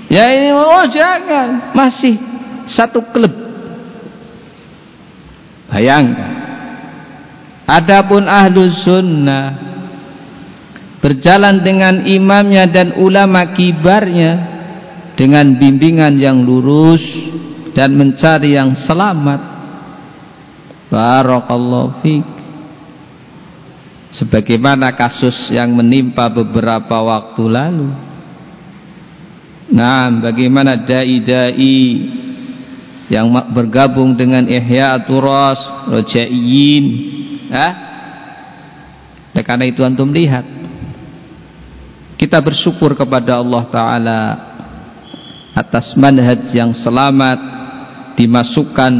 Ya ini, oh jangan, masih satu klub. Bayangkan, adapun ahlu sunnah berjalan dengan imamnya dan ulama kibarnya dengan bimbingan yang lurus dan mencari yang selamat barakallahu fiik sebagaimana kasus yang menimpa beberapa waktu lalu. Nah bagaimana dai-dai yang bergabung dengan Ihya Turas Rojaiyin ah nah, karena itu antum lihat. Kita bersyukur kepada Allah Ta'ala atas manhaj yang selamat dimasukkan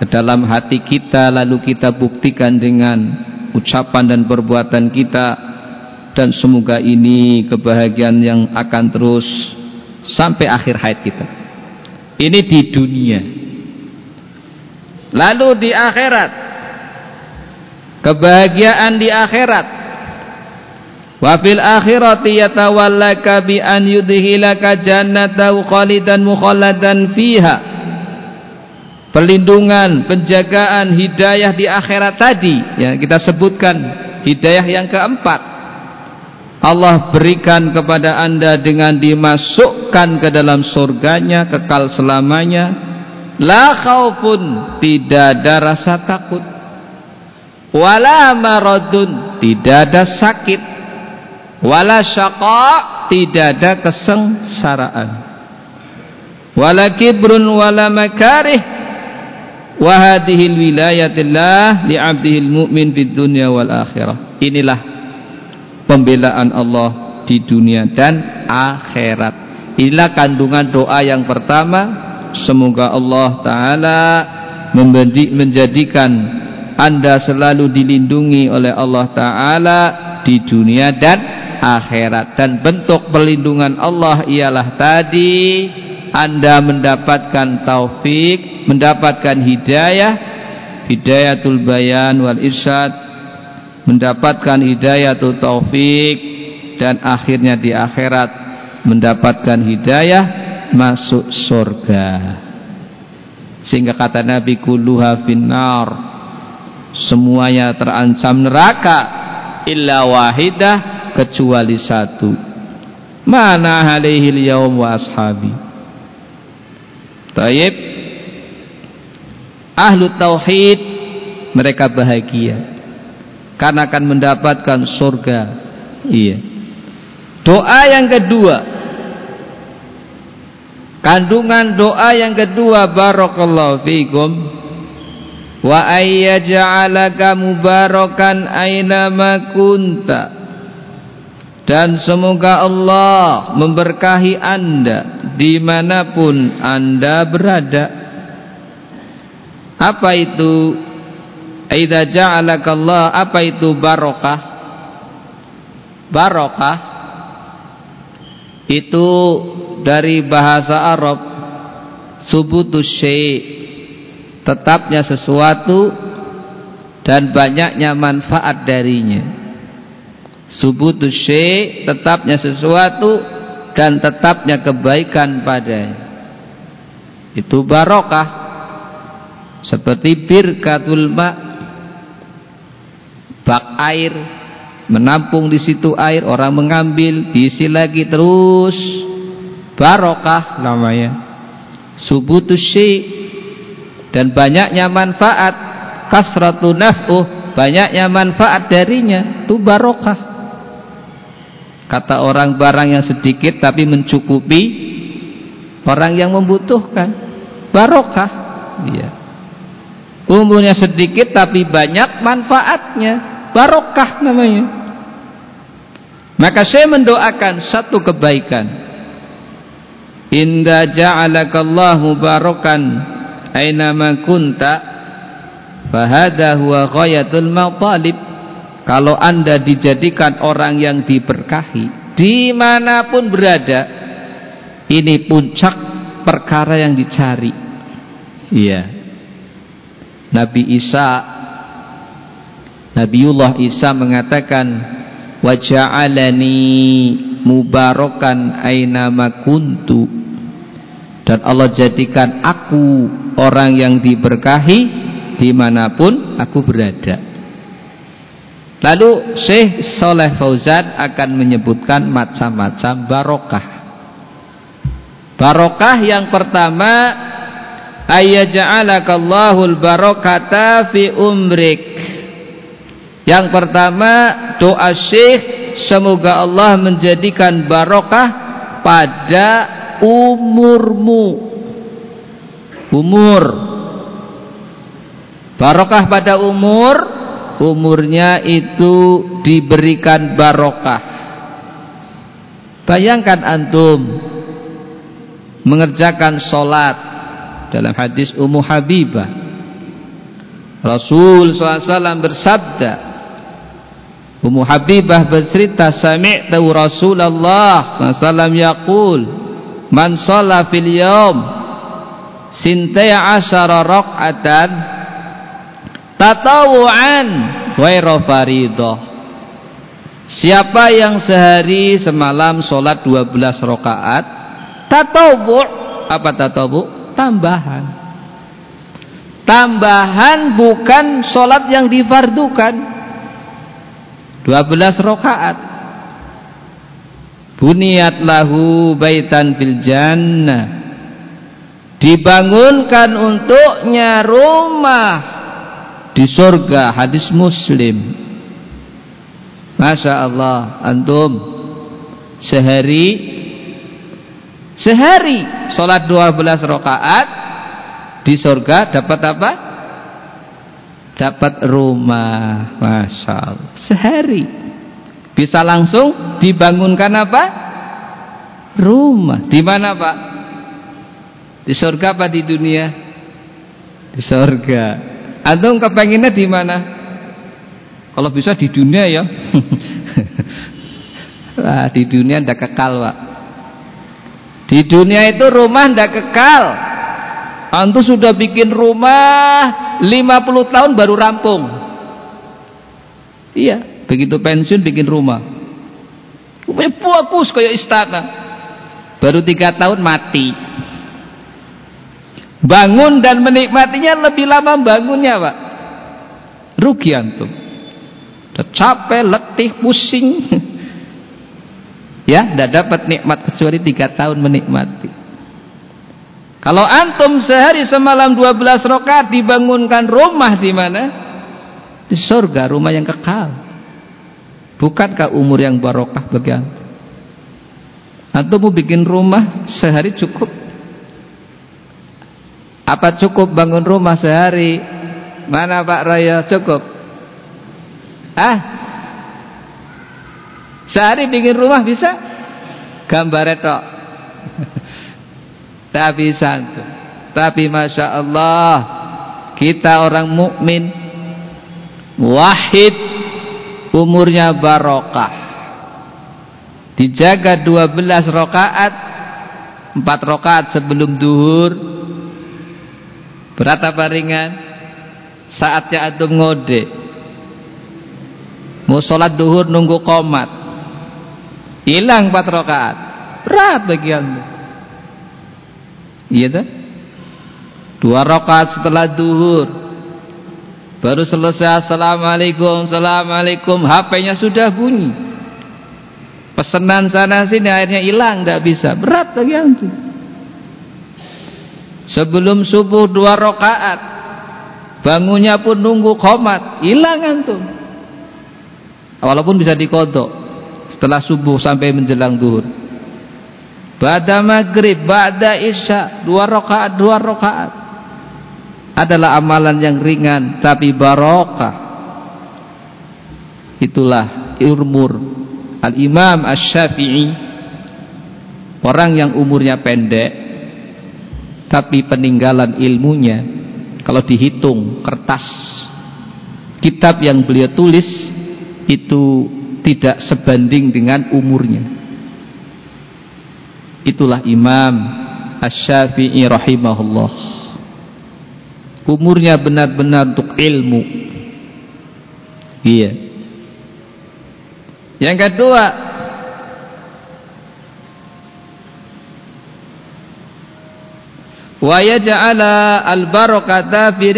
ke dalam hati kita lalu kita buktikan dengan ucapan dan perbuatan kita dan semoga ini kebahagiaan yang akan terus sampai akhir hayat kita ini di dunia. Lalu di akhirat. Kebahagiaan di akhirat. Wa fil akhirati yatawallaka bi an yudhilaka jannatahu khalidan mukhalladan fiha. Perlindungan, penjagaan, hidayah di akhirat tadi. Yang kita sebutkan hidayah yang keempat. Allah berikan kepada anda dengan dimasukkan ke dalam surganya kekal selamanya. La khaufun tidak ada rasa takut. Wala maradun tidak ada sakit. Wala syaqa tidak ada kesengsaraan. Wala kibrun wala makarih wa hadhihi wilayatillah li 'abdihil mu'min fid dunya wal akhirah inilah pembelaan Allah di dunia dan akhirat. Inilah kandungan doa yang pertama. Semoga Allah Ta'ala menjadikan Anda selalu dilindungi oleh Allah Ta'ala di dunia dan akhirat. Dan bentuk perlindungan Allah ialah tadi Anda mendapatkan taufik, mendapatkan hidayah, hidayatul bayan wal irsyad mendapatkan hidayah atau taufik dan akhirnya di akhirat mendapatkan hidayah masuk surga. Sehingga kata Nabi kulluha finnar. Semuanya terancam neraka illa wahidah kecuali satu. Mana halihil yaum wa ashabi taib ahlu tauhid mereka bahagia karena akan mendapatkan surga. Iya. Doa yang kedua. Kandungan doa yang kedua barakallahu fikum wa ayyaj'alaka mubarakan aina ma kunta dan semoga Allah memberkahi anda di mana pun anda berada apa itu Aida ja'alakallah apa itu barokah? Barokah itu dari bahasa Arab subutus syai tetapnya sesuatu dan banyaknya manfaat darinya. Subutus syai tetapnya sesuatu dan tetapnya kebaikan padanya. Itu barokah. Seperti birkatul ma' bak air. Menampung di situ air orang mengambil diisi lagi terus. Barokah namanya. Subutus dan banyaknya manfaat. Kasratu naf'uh. Banyaknya manfaat darinya. Itu barokah kata orang barang yang sedikit tapi mencukupi orang yang membutuhkan. Barokah. Iya. Umurnya sedikit tapi banyak manfaatnya. Barokah namanya. Maka saya mendoakan satu kebaikan. Inda ja'alakallahu barokan aina ma kunta fahada huwa ghayatul matalib kalau anda dijadikan orang yang diberkahi di mana pun berada ini puncak perkara yang dicari. Iya. Nabi Isa Nabiullah Isa mengatakan waja'alani mubarakan aina kuntu. Dan Allah jadikan aku orang yang diberkahi di mana pun aku berada Lalu Syekh Soleh Fauzan akan menyebutkan macam-macam barokah. Barokah yang pertama ayyaja'alakallahul barokata fi umrik. Yang pertama doa Syekh semoga Allah menjadikan barokah pada umurmu. Umur. Barokah pada umur umurnya itu diberikan barokah. Bayangkan antum mengerjakan sholat dalam hadis Ummu Habibah. Rasul SAW bersabda Ummu Habibah bercerita sami'tu Rasulullah SAW yaqul man sholla fil yawm sintaya asyara raq'atan tatawuan. Wairo faridoh siapa yang sehari semalam sholat 12 rakaat? Tatawu apa tatawu tambahan. Tambahan bukan sholat yang difardukan. 12 rakaat. Buniat lahu baitan fil jannah. Dibangunkan untuknya rumah di surga hadis muslim Masya Allah antum sehari sehari sholat 12 rakaat di surga dapat apa? dapat rumah Masya Allah sehari bisa langsung dibangunkan apa? rumah di mana Pak? di surga apa di dunia? di surga Antum kepenginnya di mana? Kalau bisa di dunia ya. Wah, di dunia ndak kekal, Pak. Di dunia itu rumah ndak kekal. Antum sudah bikin rumah 50 tahun baru rampung. Iya, begitu pensiun bikin rumah. Rumahnya bagus kayak istana. Baru tiga tahun mati bangun dan menikmatinya lebih lama bangunnya pak. Rugi antum. Capek letih pusing. Ya tidak dapat nikmat kecuali tiga tahun menikmati. Kalau antum sehari semalam 12 rakaat dibangunkan rumah di mana? Di surga rumah yang kekal. Bukankah umur yang barokah bagi antum? Antum mau bikin rumah sehari cukup apa cukup bangun rumah sehari? Mana Pak Raya cukup? Ah? Sehari bikin rumah bisa? Gambar itu. Tak bisa tuh. Tapi Masya Allah Kita orang mukmin Wahid Umurnya barokah Dijaga 12 rokaat 4 rokaat sebelum duhur Berat apa ringan? Saatnya antum ngode. Mau sholat duhur nunggu komat. Hilang empat rakaat. Berat bagi antum. Iya tuh? Dua rakaat setelah duhur. Baru selesai Assalamualaikum Assalamualaikum HP-nya sudah bunyi Pesanan sana sini akhirnya hilang tidak bisa Berat bagi antum sebelum subuh dua rakaat bangunnya pun nunggu komat hilang antum. Walaupun bisa dikodok setelah subuh sampai menjelang duhur. Pada maghrib pada isya dua rakaat dua rakaat. Adalah amalan yang ringan tapi barokah. Itulah umur al-imam asy-syafi'i orang yang umurnya pendek tapi peninggalan ilmunya kalau dihitung kertas kitab yang beliau tulis itu tidak sebanding dengan umurnya. Itulah Imam Asy-Syafi'i rahimahullah. Umurnya benar-benar untuk ilmu. Iya. Yang kedua wa yaj'ala al barakata fi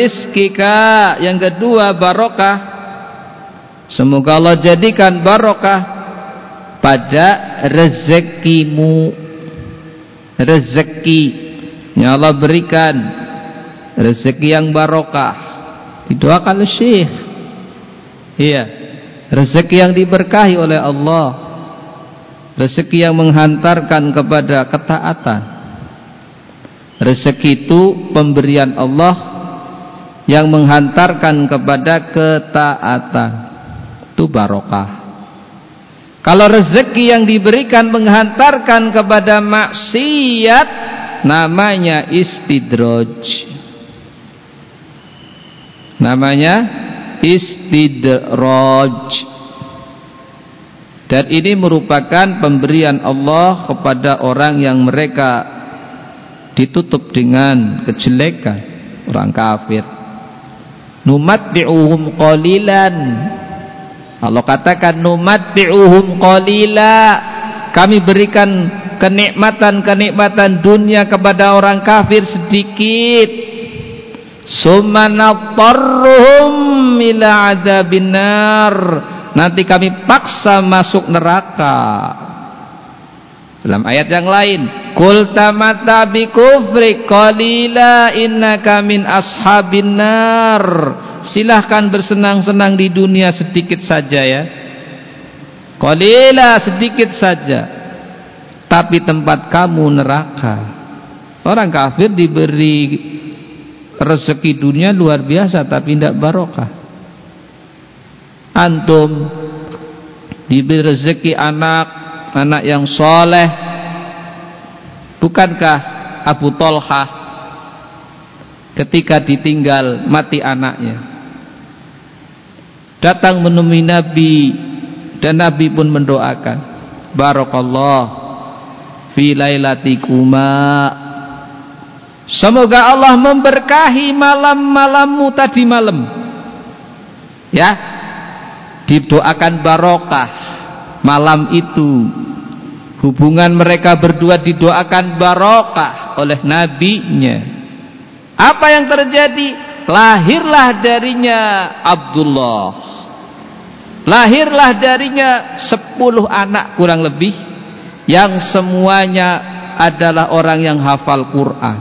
yang kedua barokah. Semoga Allah jadikan barokah pada rezekimu. Rezeki yang Allah berikan. Rezeki yang barokah. Didoakan oleh syekh. Iya. Rezeki yang diberkahi oleh Allah. Rezeki yang menghantarkan kepada ketaatan rezeki itu pemberian Allah yang menghantarkan kepada ketaatan itu barokah kalau rezeki yang diberikan menghantarkan kepada maksiat namanya istidroj. Namanya istidroj. Dan ini merupakan pemberian Allah kepada orang yang mereka ditutup dengan kejelekan, orang kafir. Numatti'uhum qalilan. Allah katakan numatti'uhum qalila. Kami berikan kenikmatan-kenikmatan dunia kepada orang kafir sedikit. Summa natarruhum ila adabinar nanti kami paksa masuk neraka dalam ayat yang lain kul tamata bi kufri qalila innaka min ashabin nar. Silahkan bersenang-senang di dunia sedikit saja ya. Qalila sedikit saja. Tapi tempat kamu neraka. Orang kafir diberi rezeki dunia luar biasa tapi tidak barokah. Antum diberi rezeki anak anak yang soleh. Bukankah Abu Tolhah ketika ditinggal mati anaknya? Datang menemui Nabi dan Nabi pun mendoakan barakallah fi lailatikuma semoga Allah memberkahi malam-malammu tadi malam. Ya didoakan barokah malam itu hubungan mereka berdua didoakan barokah oleh nabinya. Apa yang terjadi? Lahirlah darinya Abdullah. Lahirlah darinya sepuluh anak kurang lebih yang semuanya adalah orang yang hafal Quran.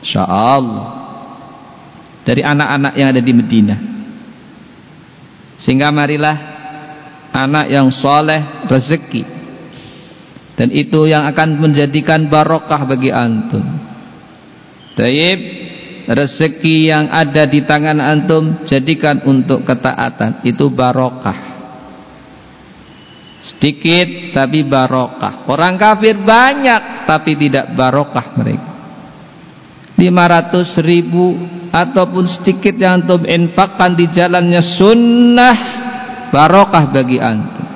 Insya Allah dari anak-anak yang ada di Medina. Sehingga marilah anak yang soleh rezeki. Dan itu yang akan menjadikan barokah bagi antum. Taib rezeki yang ada di tangan antum jadikan untuk ketaatan. Itu barokah. Sedikit tapi barokah. Orang kafir banyak tapi tidak barokah mereka. 500 ribu ataupun sedikit yang antum infakkan di jalannya sunnah barokah bagi antum.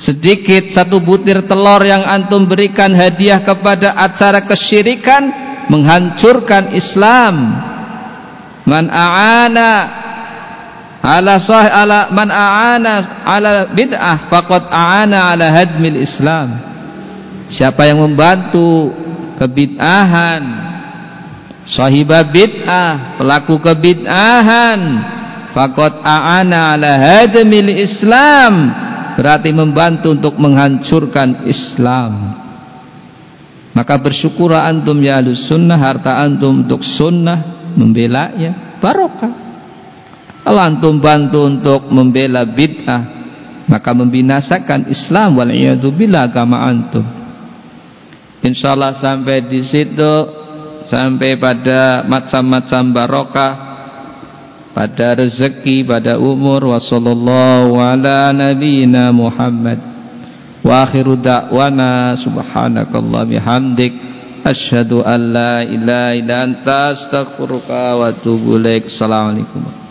Sedikit satu butir telur yang antum berikan hadiah kepada acara kesyirikan menghancurkan Islam. Man a'ana ala sah ala man a'ana ala bid'ah faqad a'ana ala hadmil Islam. Siapa yang membantu kebid'ahan? Sahibah bid'ah pelaku kebid'ahan faqad a'ana ala hadmil Islam berarti membantu untuk menghancurkan Islam. Maka bersyukurlah antum ya alus sunnah harta antum untuk sunnah membela ya barokah. Kalau antum bantu untuk membela bid'ah maka membinasakan Islam wal billah agama antum. Insyaallah sampai di situ sampai pada macam-macam barokah pada rezeki pada umur wa sallallahu ala nabiyina Muhammad. Wa akhiru da'wana subhanakallah bihamdik asyhadu an la ilaha illa anta astaghfiruka wa atubu ilaik. Assalamualaikum